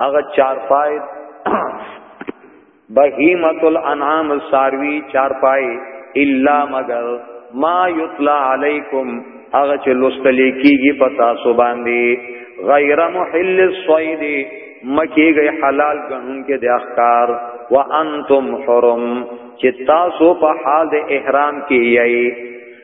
هغه چار پای بهیمت الانعام ساروی چار پای الا مگر ما یطلع علیکم هغه چې لوستل کیږي پتا سو باندې غیر محل الصید مکی گئی حلال گنون کې د اخکار وانتم حرم چې تاسو په حال د احرام کې یی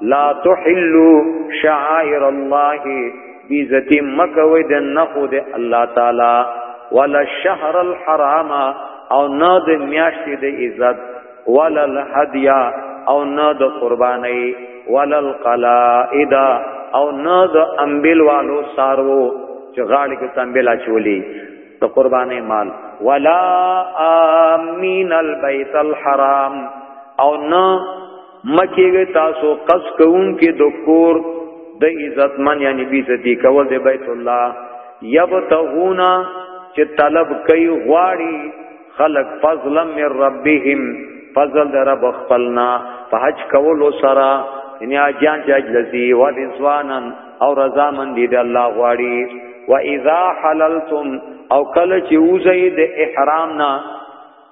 لا تحلوا شعائر الله بیزتی مکوی د نخو د الله تعالی ولا الشهر الحرام او نه د میاشتې د عزت ولا الهدیا او نه د قرباني ولا القلائد او نه د امبل والو سارو چې غاړي کې تنبل اچولي د قرباني مال ولا امین البيت الحرام او نه مکیږي تاسو قص کوون کې د کور د عزت من یعنی بی عزتی کول د بیت الله یبتغونا چې طلب کوي غواړي خلق فضل من ربهم فضل در رب خپلنا په حج کولو سره یعنی اجان چې حج لسی و رضوانن او رضا من دي د الله غواړي و اذا حللتم او کله چې وزید احرام نه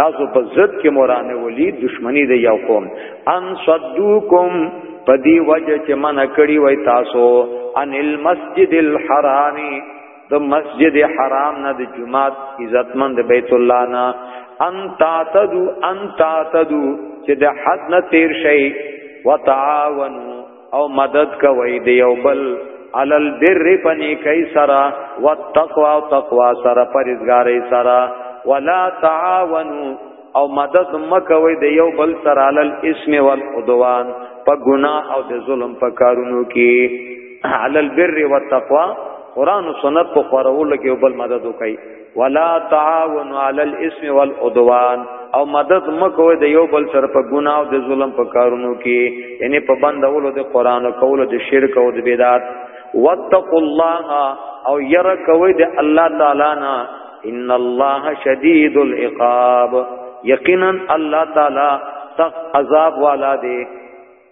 تاسو په ضد کې مورانه ولي دشمنی دی یو قوم ان صدوکم پدی وجه چې من کړی وای تاسو ان المسجد الحرام د مسجد حرام نه د جمعات عزتمند بیت الله نه ان تعتدو ان تعتدو چې د حد نه تیر شي وتعاونوا او مدد کوي دی یو بل علل بر پنی کای سرا وتقوا تقوا سرا پرزګاری سرا ولا تعاونوا او مدد مکوي د یو بل سره علل اسم والعدوان په ګنا او د ظلم په کارونو کې علل بر و تقوا قران او سنت په خورولو کې یو بل مدد وکړي ولا تعاون علی الاسم والعدوان او مدد مکو د یو بل سره په ګناه او د ظلم په کارونو کې یعنی په بندولو د قران او کولو د شرک او د بدعت واتقوا الله او ير کوي د الله تعالی نه ان الله شدید العقاب یقینا الله تعالی سخت عذاب والا دی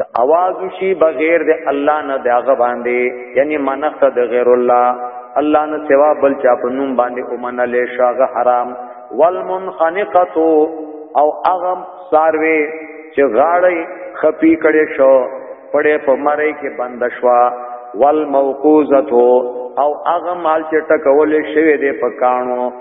د आवाज شي بغیر د الله نه د هغه باندې یعنی منخت د غیر الله الله نه سوا بل چا په نوم باندې اومن له شاغه حرام والمنخنقه او اغم ساروي چې غاړې خپي کړي شو پړې په مړې کې بند شوا والموقوزه او اغم مال چې ټکول شوی دی په کانو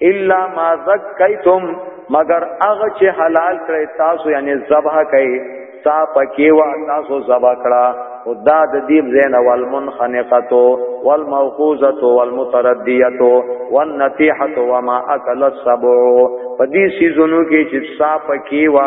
الا ما زکیتم مگر هغه چې حلال کړی تاسو یعنی ذبح کړي تا پکې وا تاسو ذبح کړه او دا د دیب زین والمنخنقتو والموقوزتو والمتردیتو والنتیحتو وما اکل السبعو پا دی سیزنو کی چی سا پکی وا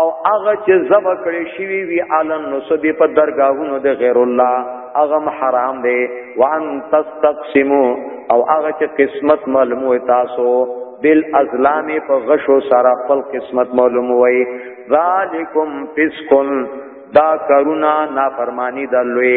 او هغه چې زب کړی شوی وی علن نو سبي په درگاهونو د غیر الله هغه حرام دی وان تستقسمو او هغه چې قسمت معلومه تاسو بل ازلام په غشو سره خپل قسمت معلوم وای ذالکم فسقن دا کرونا نافرمانی د لوی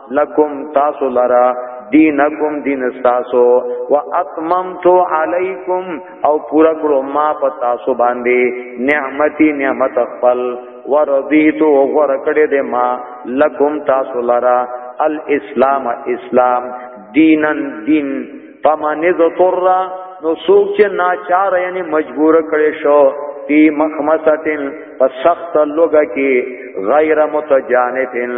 لکم تاسو لرا دینکم دین تاسو واتممت علیکم او پورا کړو ما په تاسو باندې نعمتي نعمت خپل ورضیت او غره کړې دې ما لکم تاسو لرا الاسلام اسلام دینن دین فمن ذطر نو سوک چې ناچار یعنی مجبور کړي شو فی مخمسه پس سخت لوګه کې غیر متجانفن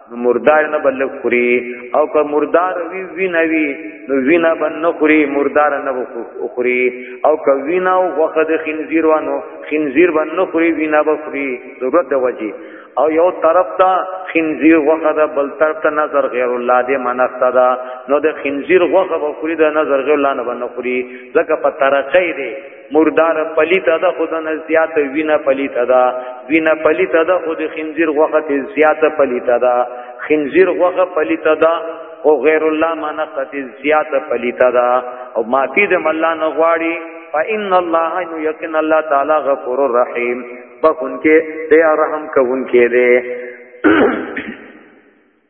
مردار نه بل خوري او که مردار وی وینا وی نو وینا بن نه خوري مردار نه خوري او که وینا او وخت خنزیر وانو خنزیر بن نه خوري وینا به خوري ضرورت د وجه او یو طرف ته خنزیر وخت بل طرف ته نظر غیر الله دې منښت دا نو د خنزیر وخت به خوري د نظر غیر الله نه بن خوري ځکه په ترقې دی مردار پلیت ده خود نه زیات وینا پلیت ده وینا پلیت ده خود خنزیر وخت زیات پلیت ده خنزیر وخت پلیت ده او غیر الله منقت زیات پلیت ده او معافی د الله نه غواړي فإن الله یقین الله تعالی غفور رحیم بخون کې دی رحم کوون کې دی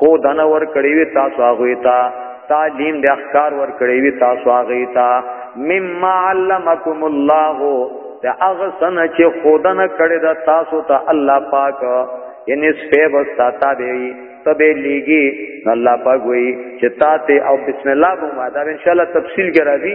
خو دنه ور کړی وی تاسو هغه ته تعلیم د احکار ور کړی وی تاسو هغه ته مما علمکم الله دا هغه سن چې خودنه کړی دا تاسو ته الله پاک یعنی سپه بستا تابعی تبه لیږي الله پاک وی چې تاته او بسم الله بوما دا ان شاء الله تفصیل کې راځي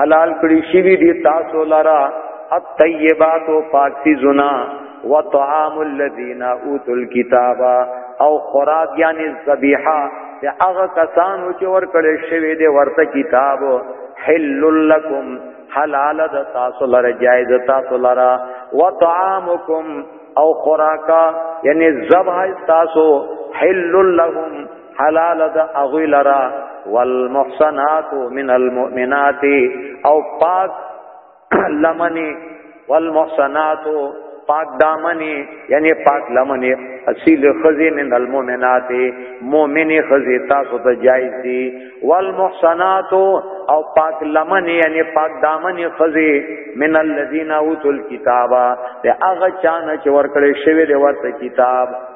حلال کړی شوی دی تاسو لرا الطیبات و پاک سی زنا و طعام الذین اوتوا الكتاب او خوراک یعنی ذبیحه د هغه کسانو چې ور کړی شوی دی ورته کتاب حل لکم حلال د تاسو لره جایز تاسو لره و طعامکم او خوراکا یعنی ذبح تاسو حل لهم حلال د اغوی لرا والمحصنات من المؤمنات او پاک لمنی والمحصنات پاک دامنی یعنی پاک لمنی اصیل خزی من المؤمنات مؤمنی خزی تاسو ته جایز دی والمحصنات او پاک لمنی یعنی پاک دامنی خزی من الذین اوتل کتابا ده هغه چانه چې ورکړې شوی دی ورته کتاب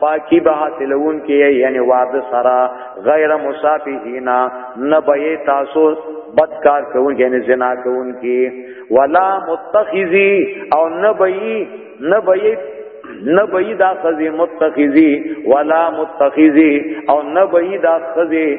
پاکی به حاصلون کې یعنی وعده سرا غیر مصافینا نه به تاسو بدکار کوون یعنی زنا کوون کې ولا متخذی او نه به نه به نه به دا خزی متخذی ولا متخذی او نه به دا خزی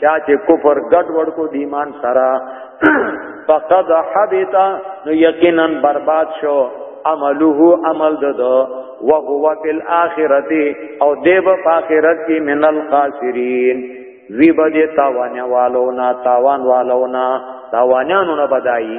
چا چې کفر ګډ وډ کو د ایمان سره فقد حبط نو یقینا برباد شو عمله عمل ددو وهو فی الاخرته او دیو په اخرت کې من الخاسرین وی بده تاوان والو نا تاوان والو نا تاوانانو نه بدایي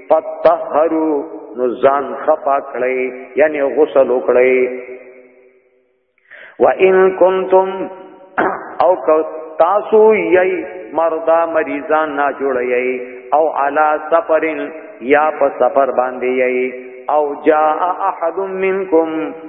فتطهروا نو ځان خپا کړئ یعنی غسل وکړئ وان کنتم او تاسو یی مردا مریضان نا جوړی او علا سفرن یا په سفر باندې یی او جاء احد منکم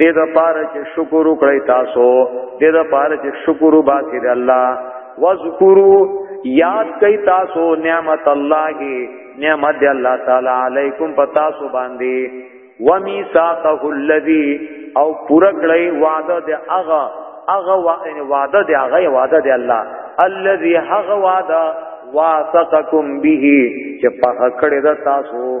دې د پاره چې شکر وکړئ تاسو دې د پاره چې شکر وباسئ د الله واذکروا یاد کئ تاسو نعمت الله نعمت دی الله تعالی علیکم پتا سو باندې ومیثاقه الذی او پورا کړی وعده دی اغه اغه وعده دی اغه وعده دی الله الذی هغه وعده واثقکم به چې په کړه د تاسو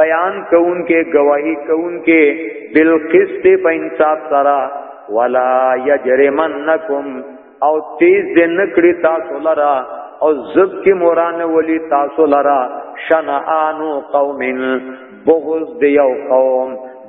بیان کون کې گواہی کون کې بالقسط په انصاف سره ولا یجرمنکم او تیز دې نکړي تاسو لرا او زب کې موران ولی تاسو لرا شنعانو قوم بغض دیو قوم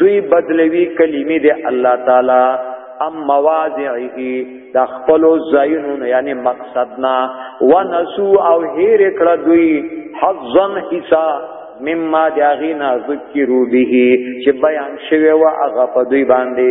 دوی بدلوي کلمې د الله تعالی ام مواضعه د خپل زینون یعنی مقصدنا ونسو او هیر کړه دوی حظن حصہ مما داغینا ذکرو به چې بیان شوی و هغه په دوی باندې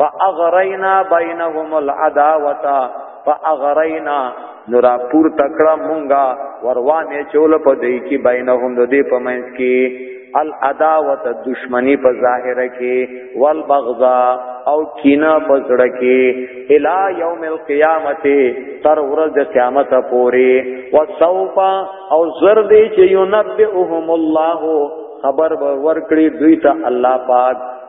فاغرینا بینهم العداوه فاغرینا نورا پور تکړه مونږه وروانه چول په دې کې بینهم د دې په منځ کې العداوت دشمنی په ظاهره کې والبغضا او کینا په زړه کې الی یوم القیامت تر ورځ د قیامت پورې وسوف او زر دې چې ینبئهم الله خبر ورکړي دوی ته الله پاک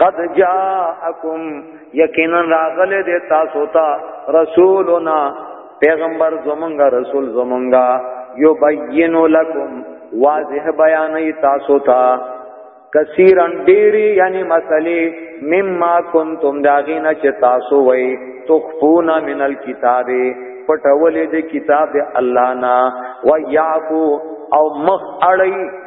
قد جاءکم یقینا راغله د تاسو ته رسولنا پیغمبر زمونږه رسول زمونږه یو بین لکم واضح بیانې تاسو ته کثیرن ډیری یعنی مسلې مما کنتم داغین چې تاسو وای تخفون من الكتاب پټولې د کتاب الله نا و یعفو او مخ اړی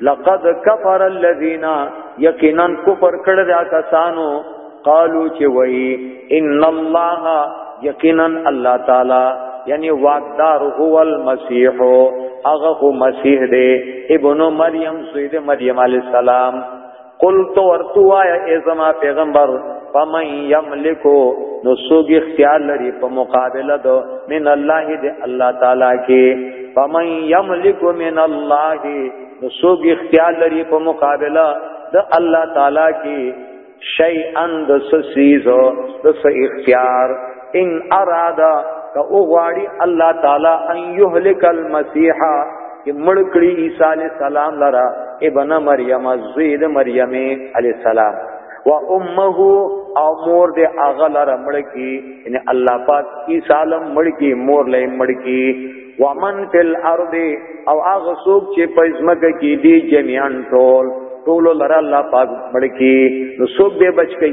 لقد كفر الذين يقينا كفر کړه دا کسانو قالو چې وای ان الله یقینا الله تعالی یعنی واقدار هو المسیح هغه مسیح دی ابن مریم سید مریم علی السلام قل تو ورتو آیا ای زما پیغمبر فمن یملکو نو سوګ اختیار لري په مقابله دو من الله دی الله تعالی کې فمن یملکو من الله نو سوګ اختیار لري په مقابله د الله تعالی کې شیئا د سسیزو د اختیار ان ارادا که او غواړي الله تعالی ان یهلک المسیح چې مړ کړي عیسی علی السلام لرا ابن مریم زید مریم علی السلام و امه او مور دې هغه لرا مړ کی ان الله پاک عیسی علی مړ کی مور لې مړ کی ومن فی الارض او هغه څوک چې په ځمکه کې دی جميعا ټول ټول لرا الله پاک مړ کی نو څوک به بچ کی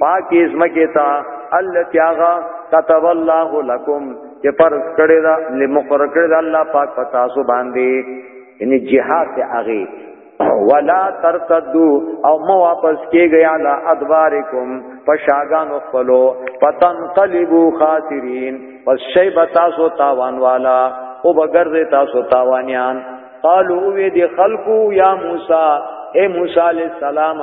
پاکی زمکی تا اللتی آغا کتب الله لکم چې فرض کړی دا لمقر کړی دا الله پاک پتا سو باندې یعنی جهاد ته اغه ولا ترتدو او مو واپس کیږي علا ادبارکم پشاغان خپلو پتنقلبو خاسرین پس شی بتا سو تاوان والا او بغرز تاسو تاوانیان قالو وی دی خلقو یا موسی اے موسی علیہ السلام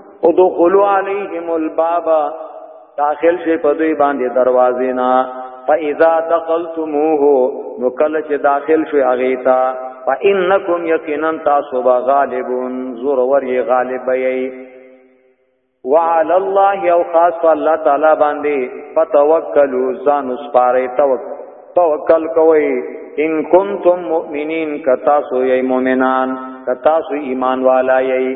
او دخلوا علیهم الباب داخل شي په دوی باندې دروازې نه فاذا دخلتموه نو کله چې داخل شوي هغه ته فانکم یقینا تاسو با غالبون زور ور یې غالب یې وعلى الله او خاص الله تعالی باندې فتوکلوا ځان سپاره توکل توکل کوئ ان کنتم مؤمنین کتا سو یی مؤمنان کتا سو ایمان والا یی